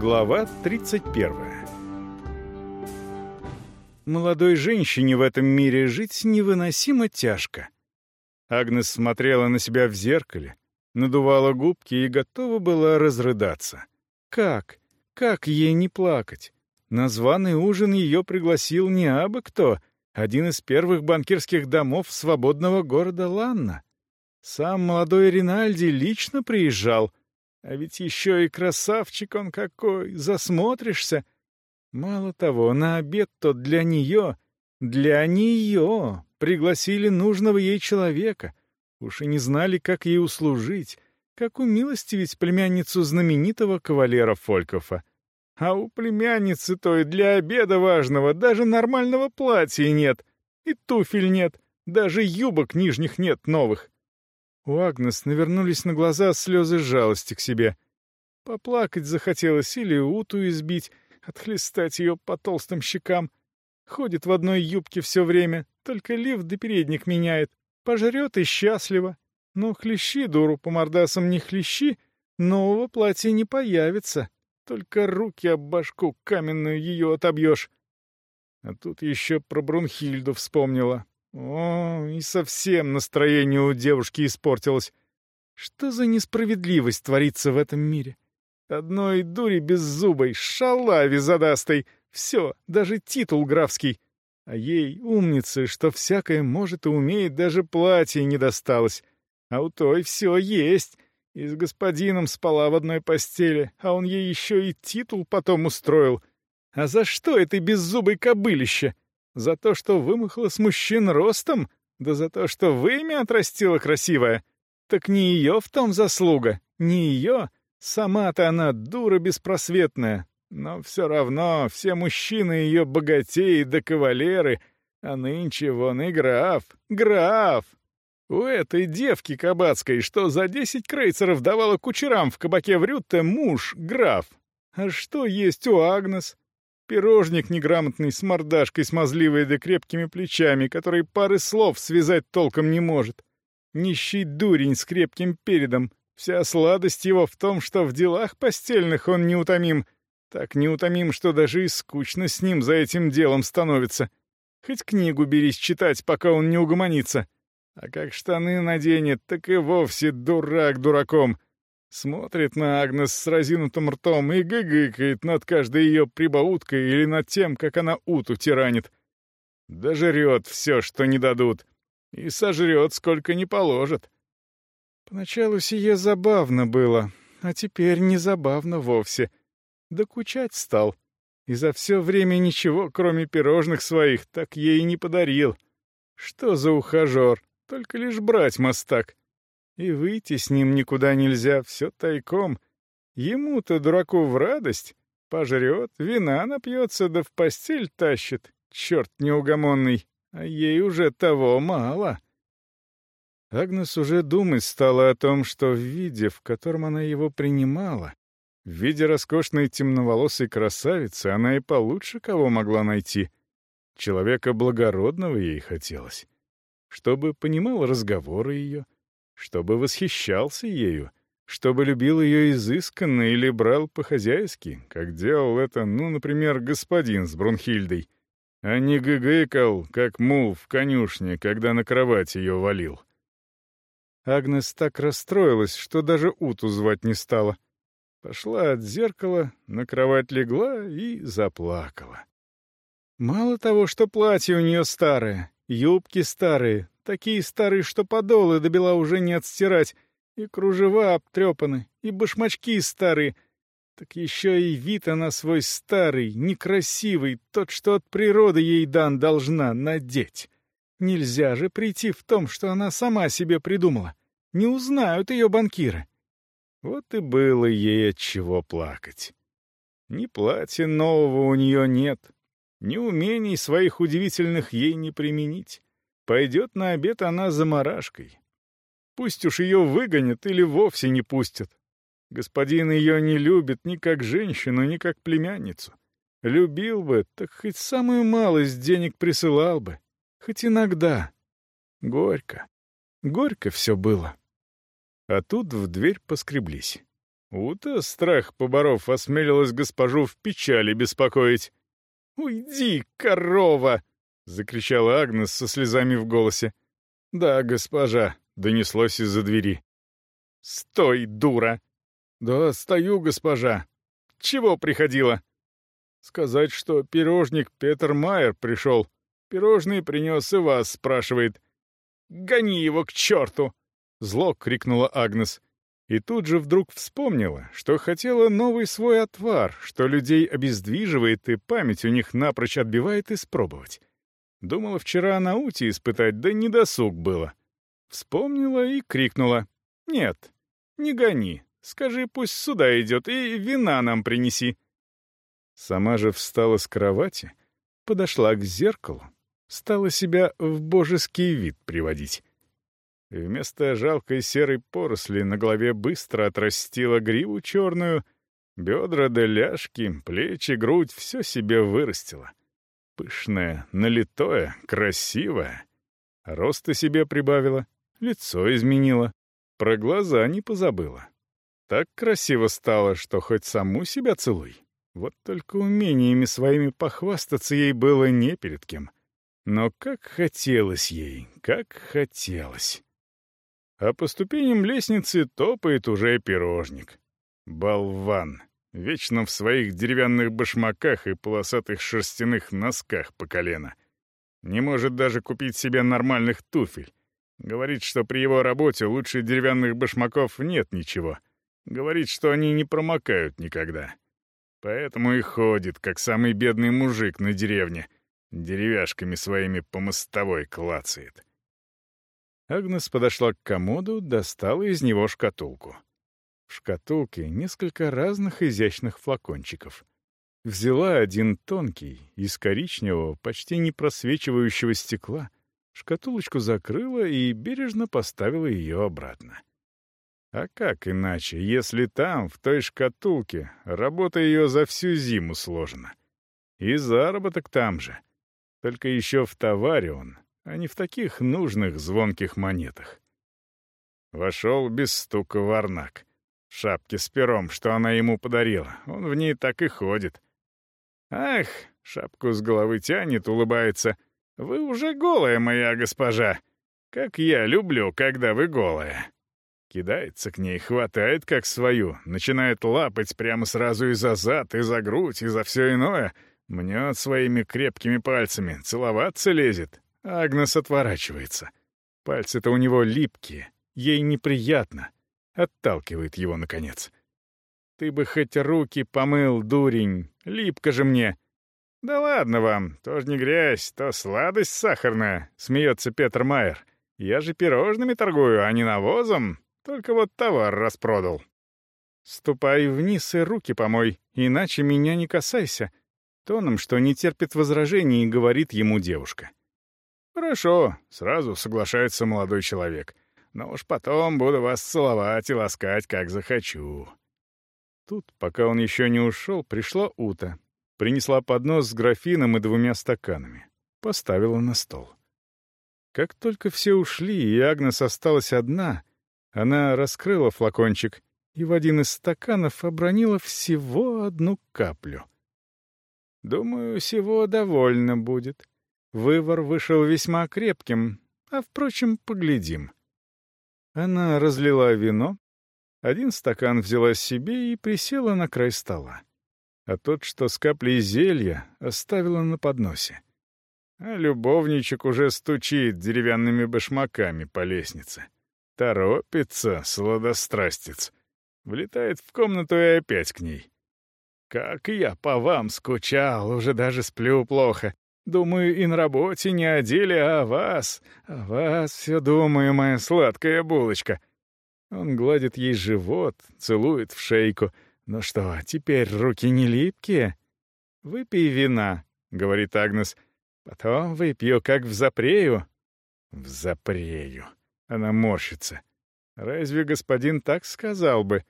Глава 31 Молодой женщине в этом мире жить невыносимо тяжко. Агнес смотрела на себя в зеркале, надувала губки и готова была разрыдаться. Как? Как ей не плакать? На званый ужин ее пригласил не абы кто, один из первых банкирских домов свободного города Ланна. Сам молодой Ринальди лично приезжал, а ведь еще и красавчик он какой, засмотришься. Мало того, на обед тот для нее, для нее пригласили нужного ей человека. Уж и не знали, как ей услужить, как умилостивить племянницу знаменитого кавалера Фолькофа. А у племянницы той для обеда важного даже нормального платья нет, и туфель нет, даже юбок нижних нет новых. У Агнес навернулись на глаза слезы жалости к себе. Поплакать захотелось или уту избить, отхлестать ее по толстым щекам. Ходит в одной юбке все время, только лифт да передник меняет. Пожрет и счастливо. Но хлещи дуру по мордасам не хлещи, нового платья не появится. Только руки об башку каменную ее отобьешь. А тут еще про Брунхильду вспомнила. О, и совсем настроение у девушки испортилось. Что за несправедливость творится в этом мире? Одной дури беззубой, шалаве задастой. Все, даже титул графский. А ей, умнице, что всякое может и умеет, даже платье не досталось. А у той все есть. И с господином спала в одной постели, а он ей еще и титул потом устроил. А за что этой беззубой кобылище? За то, что вымахала с мужчин ростом? Да за то, что вымя отрастила красивая? Так не ее в том заслуга, не ее. Сама-то она дура беспросветная. Но все равно все мужчины ее богатеи да кавалеры, а нынче вон и граф, граф. У этой девки кабацкой, что за десять крейцеров давала кучерам в кабаке в Рютте, муж, граф. А что есть у Агнес? Пирожник неграмотный с мордашкой смазливой да крепкими плечами, который пары слов связать толком не может. Нищий дурень с крепким передом. Вся сладость его в том, что в делах постельных он неутомим. Так неутомим, что даже и скучно с ним за этим делом становится. Хоть книгу берись читать, пока он не угомонится. А как штаны наденет, так и вовсе дурак дураком. Смотрит на Агнес с разинутым ртом и гыгыкает над каждой ее прибауткой или над тем, как она уту тиранит. Дожрет все, что не дадут. И сожрет, сколько не положит. Поначалу сие забавно было, а теперь не забавно вовсе. Докучать стал. И за все время ничего, кроме пирожных своих, так ей не подарил. Что за ухажер? Только лишь брать мастак. И выйти с ним никуда нельзя, все тайком. Ему-то, дураку, в радость. Пожрет, вина напьется, да в постель тащит. Черт неугомонный, а ей уже того мало. Агнес уже думать стала о том, что в виде, в котором она его принимала, в виде роскошной темноволосой красавицы, она и получше кого могла найти. Человека благородного ей хотелось. Чтобы понимал разговоры ее — чтобы восхищался ею, чтобы любил ее изысканно или брал по-хозяйски, как делал это, ну, например, господин с Брунхильдой, а не гыгыкал, как мул в конюшне, когда на кровать ее валил. Агнес так расстроилась, что даже Уту звать не стала. Пошла от зеркала, на кровать легла и заплакала. Мало того, что платье у нее старое, юбки старые, Такие старые, что подолы до бела уже не отстирать, и кружева обтрепаны, и башмачки старые. Так еще и вид она свой старый, некрасивый, тот, что от природы ей дан должна надеть. Нельзя же прийти в том, что она сама себе придумала. Не узнают ее банкиры. Вот и было ей от чего плакать. Ни платья нового у нее нет, ни умений своих удивительных ей не применить. Пойдет на обед она за марашкой. Пусть уж ее выгонят или вовсе не пустят. Господин ее не любит ни как женщину, ни как племянницу. Любил бы, так хоть самую малость денег присылал бы. Хоть иногда. Горько. Горько все было. А тут в дверь поскреблись. Ута, страх поборов, осмелилась госпожу в печали беспокоить. «Уйди, корова!» — закричала Агнес со слезами в голосе. «Да, госпожа», — донеслось из-за двери. «Стой, дура!» «Да, стою, госпожа. Чего приходила?» «Сказать, что пирожник Петр Майер пришел. Пирожный принес и вас, спрашивает». «Гони его к черту!» — зло крикнула Агнес. И тут же вдруг вспомнила, что хотела новый свой отвар, что людей обездвиживает и память у них напрочь отбивает испробовать. Думала вчера на Ути испытать, да не досуг было. Вспомнила и крикнула. «Нет, не гони. Скажи, пусть сюда идет, и вина нам принеси». Сама же встала с кровати, подошла к зеркалу, стала себя в божеский вид приводить. Вместо жалкой серой поросли на голове быстро отрастила гриву черную, бедра да ляжки, плечи, грудь — все себе вырастила. Пышное, налитое, красивое. Роста себе прибавила, лицо изменила, про глаза не позабыла. Так красиво стало, что хоть саму себя целуй. Вот только умениями своими похвастаться ей было не перед кем. Но как хотелось ей, как хотелось. А по ступеням лестницы топает уже пирожник. Болван. Вечно в своих деревянных башмаках и полосатых шерстяных носках по колено. Не может даже купить себе нормальных туфель. Говорит, что при его работе лучше деревянных башмаков нет ничего. Говорит, что они не промокают никогда. Поэтому и ходит, как самый бедный мужик на деревне. Деревяшками своими по мостовой клацает. Агнес подошла к комоду, достала из него шкатулку. В шкатулке несколько разных изящных флакончиков. Взяла один тонкий, из коричневого, почти не просвечивающего стекла, шкатулочку закрыла и бережно поставила ее обратно. А как иначе, если там, в той шкатулке, работа ее за всю зиму сложена? И заработок там же. Только еще в товаре он, а не в таких нужных звонких монетах. Вошел без стука варнак шапке с пером, что она ему подарила. Он в ней так и ходит. «Ах!» — шапку с головы тянет, улыбается. «Вы уже голая, моя госпожа! Как я люблю, когда вы голая!» Кидается к ней, хватает как свою, начинает лапать прямо сразу и за зад, и за грудь, и за все иное, мнет своими крепкими пальцами, целоваться лезет. Агнес отворачивается. Пальцы-то у него липкие, ей неприятно — Отталкивает его, наконец. «Ты бы хоть руки помыл, дурень, липко же мне!» «Да ладно вам, тоже не грязь, то сладость сахарная», — смеется Петр Майер. «Я же пирожными торгую, а не навозом, только вот товар распродал». «Ступай вниз и руки помой, иначе меня не касайся», — тоном, что не терпит возражений, говорит ему девушка. «Хорошо», — сразу соглашается молодой человек. Но уж потом буду вас целовать и ласкать, как захочу». Тут, пока он еще не ушел, пришла Ута. Принесла поднос с графином и двумя стаканами. Поставила на стол. Как только все ушли, и Агнес осталась одна, она раскрыла флакончик и в один из стаканов обронила всего одну каплю. «Думаю, всего довольно будет. Вывар вышел весьма крепким, а, впрочем, поглядим». Она разлила вино, один стакан взяла себе и присела на край стола. А тот, что с каплей зелья, оставила на подносе. А любовничек уже стучит деревянными башмаками по лестнице. Торопится, сладострастец. Влетает в комнату и опять к ней. «Как я по вам скучал, уже даже сплю плохо. Думаю, и на работе не о деле, а о вас. О вас все думаю, моя сладкая булочка». Он гладит ей живот, целует в шейку. «Ну что, теперь руки не липкие?» «Выпей вина», — говорит Агнес. «Потом выпью, как в запрею». «В запрею». Она морщится. «Разве господин так сказал бы?»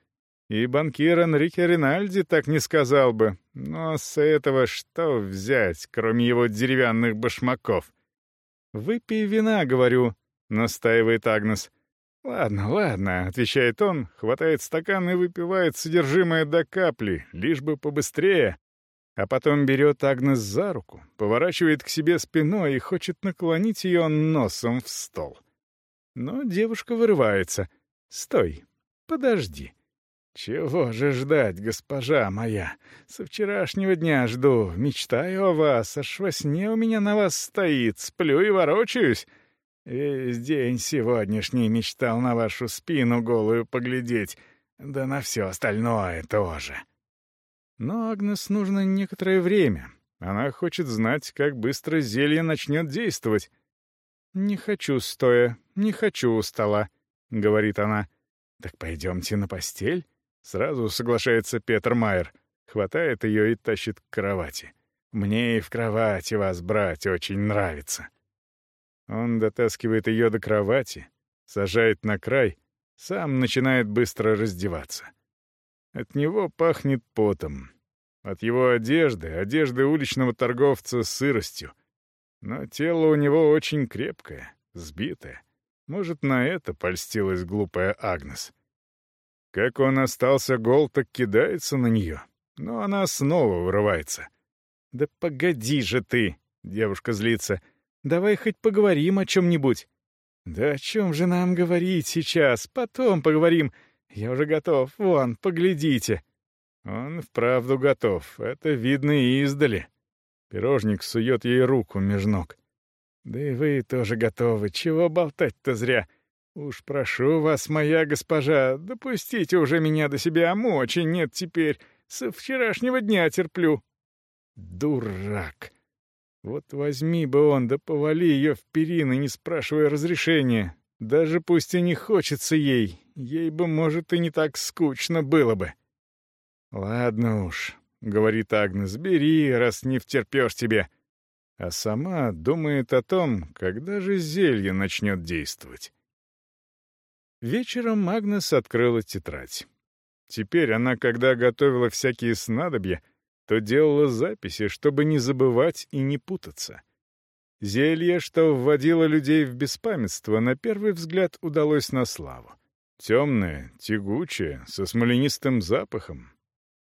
И банкир Энрике Ринальди так не сказал бы. Но с этого что взять, кроме его деревянных башмаков? «Выпей вина, — говорю», — настаивает Агнес. «Ладно, ладно», — отвечает он, хватает стакан и выпивает содержимое до капли, лишь бы побыстрее. А потом берет Агнес за руку, поворачивает к себе спиной и хочет наклонить ее носом в стол. Но девушка вырывается. «Стой, подожди». «Чего же ждать, госпожа моя? Со вчерашнего дня жду, мечтаю о вас, аж во сне у меня на вас стоит, сплю и ворочаюсь. Весь день сегодняшний мечтал на вашу спину голую поглядеть, да на все остальное тоже». Но Агнес нужно некоторое время. Она хочет знать, как быстро зелье начнет действовать. «Не хочу стоя, не хочу у стола», — говорит она. «Так пойдемте на постель?» Сразу соглашается Петр Майер, хватает ее и тащит к кровати. «Мне и в кровати вас брать очень нравится». Он дотаскивает ее до кровати, сажает на край, сам начинает быстро раздеваться. От него пахнет потом. От его одежды, одежды уличного торговца с сыростью. Но тело у него очень крепкое, сбитое. Может, на это польстилась глупая Агнес. Как он остался гол, так кидается на нее. Но она снова вырывается. «Да погоди же ты!» — девушка злится. «Давай хоть поговорим о чем-нибудь». «Да о чем же нам говорить сейчас? Потом поговорим. Я уже готов. Вон, поглядите». Он вправду готов. Это видно и издали. Пирожник сует ей руку меж ног. «Да и вы тоже готовы. Чего болтать-то зря? «Уж прошу вас, моя госпожа, допустите уже меня до себя, мочи нет теперь. Со вчерашнего дня терплю». «Дурак!» Вот возьми бы он, да повали ее в перины, не спрашивая разрешения. Даже пусть и не хочется ей, ей бы, может, и не так скучно было бы. «Ладно уж», — говорит Агнес, — «бери, раз не втерпешь тебе». А сама думает о том, когда же зелье начнет действовать. Вечером Магнес открыла тетрадь. Теперь она, когда готовила всякие снадобья, то делала записи, чтобы не забывать и не путаться. Зелье, что вводило людей в беспамятство, на первый взгляд удалось на славу. Темное, тягучее, со смоленистым запахом.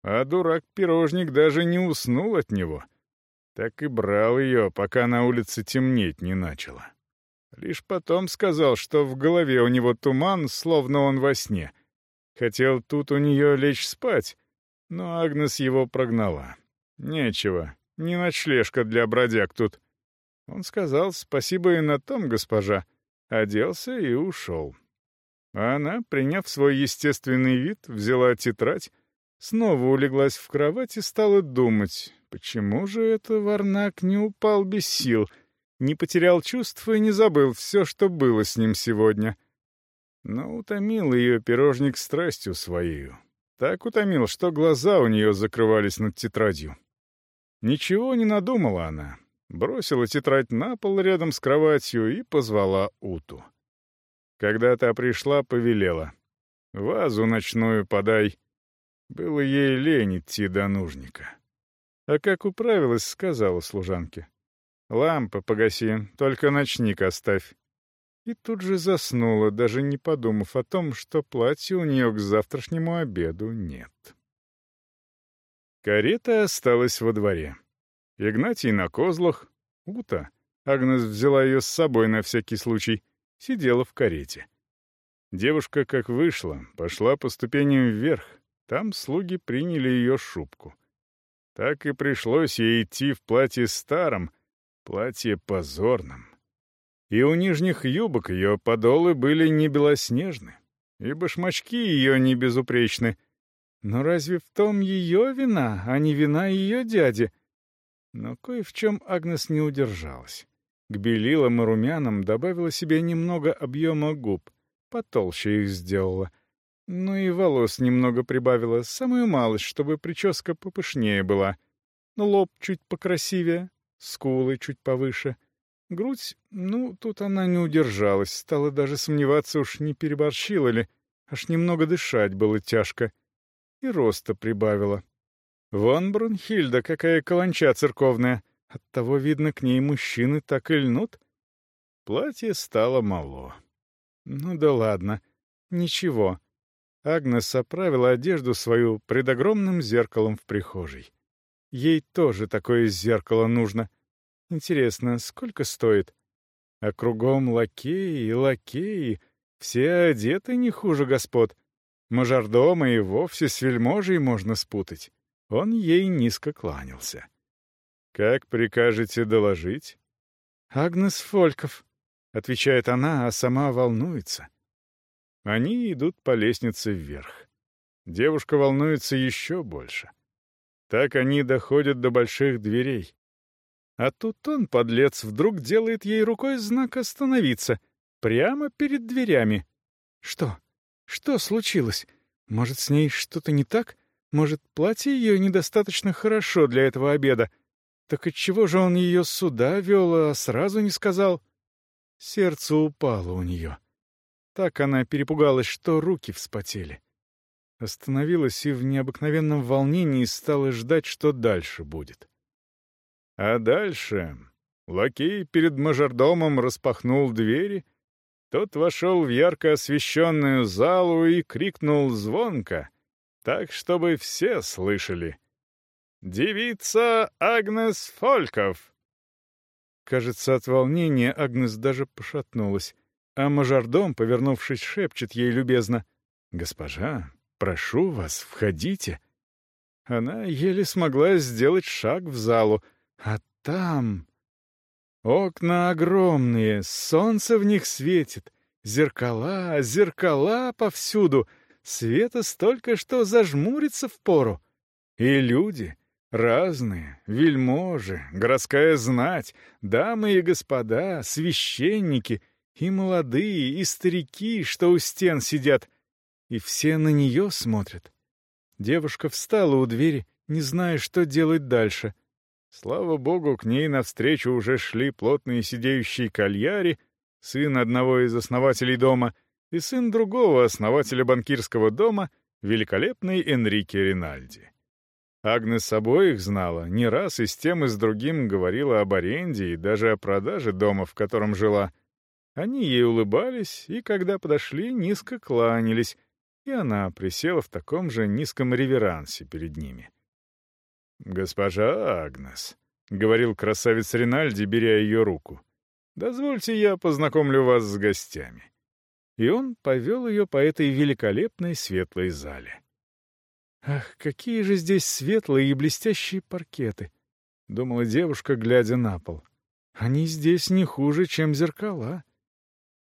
А дурак-пирожник даже не уснул от него. Так и брал ее, пока на улице темнеть не начало. Лишь потом сказал, что в голове у него туман, словно он во сне. Хотел тут у нее лечь спать, но Агнес его прогнала. Нечего, не ночлежка для бродяг тут. Он сказал спасибо и на том, госпожа, оделся и ушел. А она, приняв свой естественный вид, взяла тетрадь, снова улеглась в кровать и стала думать, почему же это Варнак не упал без сил — не потерял чувства и не забыл все, что было с ним сегодня. Но утомил ее пирожник страстью своей. Так утомил, что глаза у нее закрывались над тетрадью. Ничего не надумала она. Бросила тетрадь на пол рядом с кроватью и позвала Уту. Когда та пришла, повелела. «Вазу ночную подай». Было ей лень идти до нужника. А как управилась, сказала служанке. «Лампы погаси, только ночник оставь». И тут же заснула, даже не подумав о том, что платья у нее к завтрашнему обеду нет. Карета осталась во дворе. Игнатий на козлах, Ута, Агнес взяла ее с собой на всякий случай, сидела в карете. Девушка, как вышла, пошла по ступеням вверх, там слуги приняли ее шубку. Так и пришлось ей идти в платье старом, Платье позорным. И у нижних юбок ее подолы были не белоснежны, и башмачки ее не безупречны. Но разве в том ее вина, а не вина ее дяди? Но кое в чем Агнес не удержалась. К белилам и румянам добавила себе немного объема губ, потолще их сделала. Ну и волос немного прибавила, самую малость, чтобы прическа попышнее была. Лоб чуть покрасивее, скулы чуть повыше. Грудь, ну, тут она не удержалась, стала даже сомневаться, уж не переборщила ли, аж немного дышать было тяжко. И роста прибавила. Вон Брунхильда, какая каланча церковная, оттого, видно, к ней мужчины так и льнут. Платье стало мало. Ну да ладно, Ничего. Агнес оправила одежду свою пред огромным зеркалом в прихожей. Ей тоже такое зеркало нужно. Интересно, сколько стоит? А кругом лакеи лакеи, все одеты не хуже господ. Мажордома и вовсе с вельможей можно спутать. Он ей низко кланялся. «Как прикажете доложить?» «Агнес Фольков», — отвечает она, а сама волнуется. Они идут по лестнице вверх. Девушка волнуется еще больше. Так они доходят до больших дверей. А тут он, подлец, вдруг делает ей рукой знак «Остановиться», прямо перед дверями. Что? Что случилось? Может, с ней что-то не так? Может, платье ее недостаточно хорошо для этого обеда? Так отчего же он ее сюда вел, а сразу не сказал? Сердце упало у нее. Так она перепугалась, что руки вспотели. Остановилась и в необыкновенном волнении стала ждать, что дальше будет. А дальше лакей перед мажордомом распахнул двери, тот вошел в ярко освещенную залу и крикнул звонко, так, чтобы все слышали. «Девица Агнес Фольков!» Кажется, от волнения Агнес даже пошатнулась. А мажордом, повернувшись, шепчет ей любезно. «Госпожа, прошу вас, входите». Она еле смогла сделать шаг в залу, а там... Окна огромные, солнце в них светит, зеркала, зеркала повсюду, света столько, что зажмуриться впору. И люди, разные, вельможи, городская знать, дамы и господа, священники — и молодые, и старики, что у стен сидят. И все на нее смотрят. Девушка встала у двери, не зная, что делать дальше. Слава богу, к ней навстречу уже шли плотные сидеющие кальяри, сын одного из основателей дома и сын другого основателя банкирского дома, великолепный Энрике Ринальди. Агнес обоих знала, не раз и с тем, и с другим говорила об аренде и даже о продаже дома, в котором жила — они ей улыбались, и когда подошли, низко кланялись, и она присела в таком же низком реверансе перед ними. «Госпожа Агнес», — говорил красавец Ринальди, беря ее руку, — «дозвольте я познакомлю вас с гостями». И он повел ее по этой великолепной светлой зале. «Ах, какие же здесь светлые и блестящие паркеты!» — думала девушка, глядя на пол. «Они здесь не хуже, чем зеркала».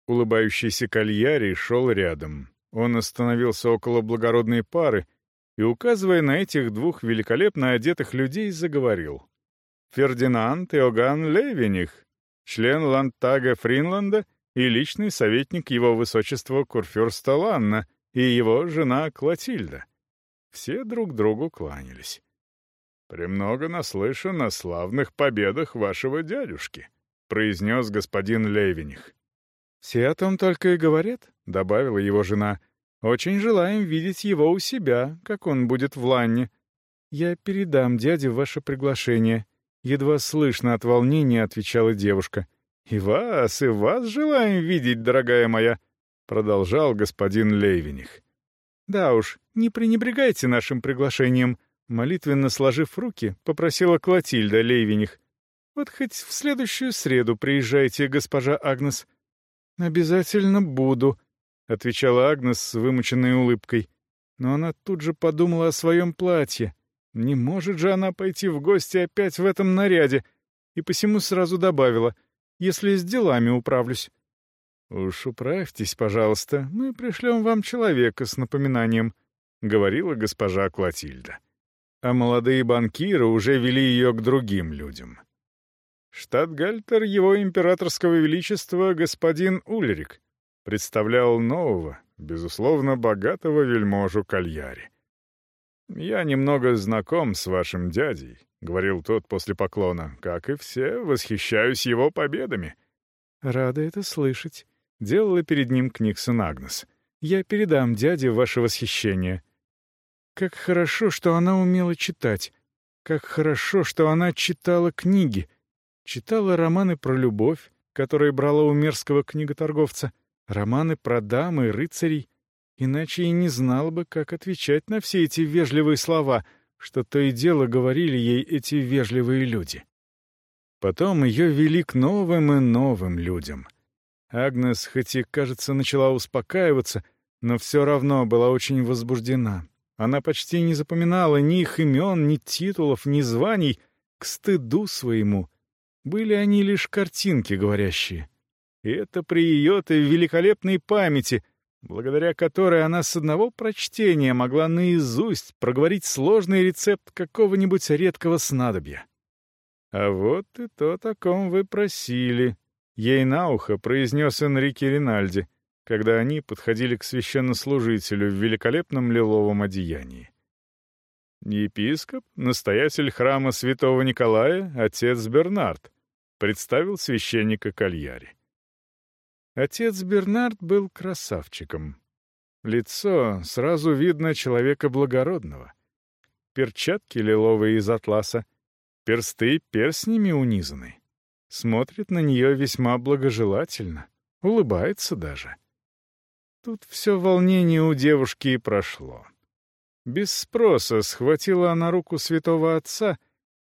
Улыбающийся кальяри шел рядом. Он остановился около благородной пары и, указывая на этих двух великолепно одетых людей, заговорил. «Фердинанд Иоганн Левиних, член Ландтага Фринланда и личный советник его высочества Курфюрста Ланна и его жена Клотильда». Все друг другу кланялись. «Премного наслышан о славных победах вашего дядюшки», — произнес господин Левиних. «Все о том только и говорят», — добавила его жена. «Очень желаем видеть его у себя, как он будет в Ланне. Я передам дяде ваше приглашение». Едва слышно от волнения отвечала девушка. «И вас, и вас желаем видеть, дорогая моя», — продолжал господин Лейвиних. «Да уж, не пренебрегайте нашим приглашением», — молитвенно сложив руки, попросила Клотильда Лейвиних. «Вот хоть в следующую среду приезжайте, госпожа Агнес. «Обязательно буду», — отвечала Агнес с вымученной улыбкой. Но она тут же подумала о своем платье. Не может же она пойти в гости опять в этом наряде, и посему сразу добавила, если с делами управлюсь. «Уж управьтесь, пожалуйста, мы пришлем вам человека с напоминанием», — говорила госпожа Клотильда. А молодые банкиры уже вели ее к другим людям. Штатгальтер его императорского величества господин Ульрик представлял нового, безусловно, богатого вельможу Кальяри. «Я немного знаком с вашим дядей», — говорил тот после поклона, — «как и все, восхищаюсь его победами». «Рада это слышать», — делала перед ним Книксон Агнес. «Я передам дяде ваше восхищение». Как хорошо, что она умела читать. Как хорошо, что она читала книги — Читала романы про любовь, которые брала у мерзкого книготорговца, романы про дам и рыцарей. иначе и не знала бы, как отвечать на все эти вежливые слова, что то и дело говорили ей эти вежливые люди. Потом ее вели к новым и новым людям. Агнес, хоть и, кажется, начала успокаиваться, но все равно была очень возбуждена. Она почти не запоминала ни их имен, ни титулов, ни званий, к стыду своему. Были они лишь картинки говорящие. И это при ее-то великолепной памяти, благодаря которой она с одного прочтения могла наизусть проговорить сложный рецепт какого-нибудь редкого снадобья. «А вот и то, о ком вы просили», — ей на ухо произнес Энрике Ринальди, когда они подходили к священнослужителю в великолепном лиловом одеянии. Епископ, настоятель храма святого Николая, отец Бернард, представил священника Кальяри. Отец Бернард был красавчиком. Лицо сразу видно человека благородного. Перчатки лиловые из атласа, персты перстнями унизаны. Смотрит на нее весьма благожелательно, улыбается даже. Тут все волнение у девушки и прошло. Без спроса схватила она руку святого отца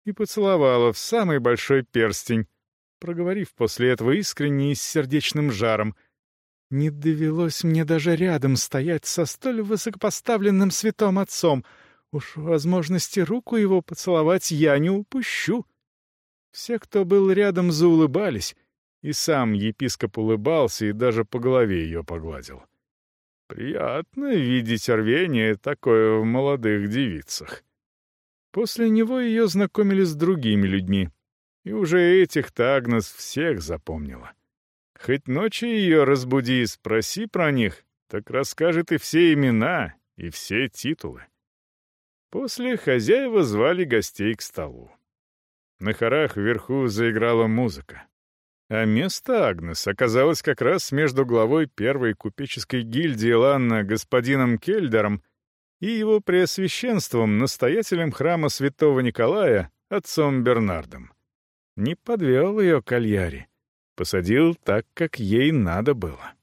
и поцеловала в самый большой перстень, проговорив после этого искренне и с сердечным жаром. «Не довелось мне даже рядом стоять со столь высокопоставленным святым отцом. Уж возможности руку его поцеловать я не упущу». Все, кто был рядом, заулыбались, и сам епископ улыбался и даже по голове ее погладил. — Приятно видеть рвение такое в молодых девицах. После него ее знакомили с другими людьми, и уже этих-то Агнес всех запомнила. Хоть ночью ее разбуди и спроси про них, так расскажет и все имена, и все титулы. После хозяева звали гостей к столу. На хорах вверху заиграла музыка. А место Агнес оказалось как раз между главой первой купеческой гильдии Ланна господином Кельдером и его преосвященством, настоятелем храма святого Николая, отцом Бернардом. Не подвел ее Кальяри. Посадил так, как ей надо было.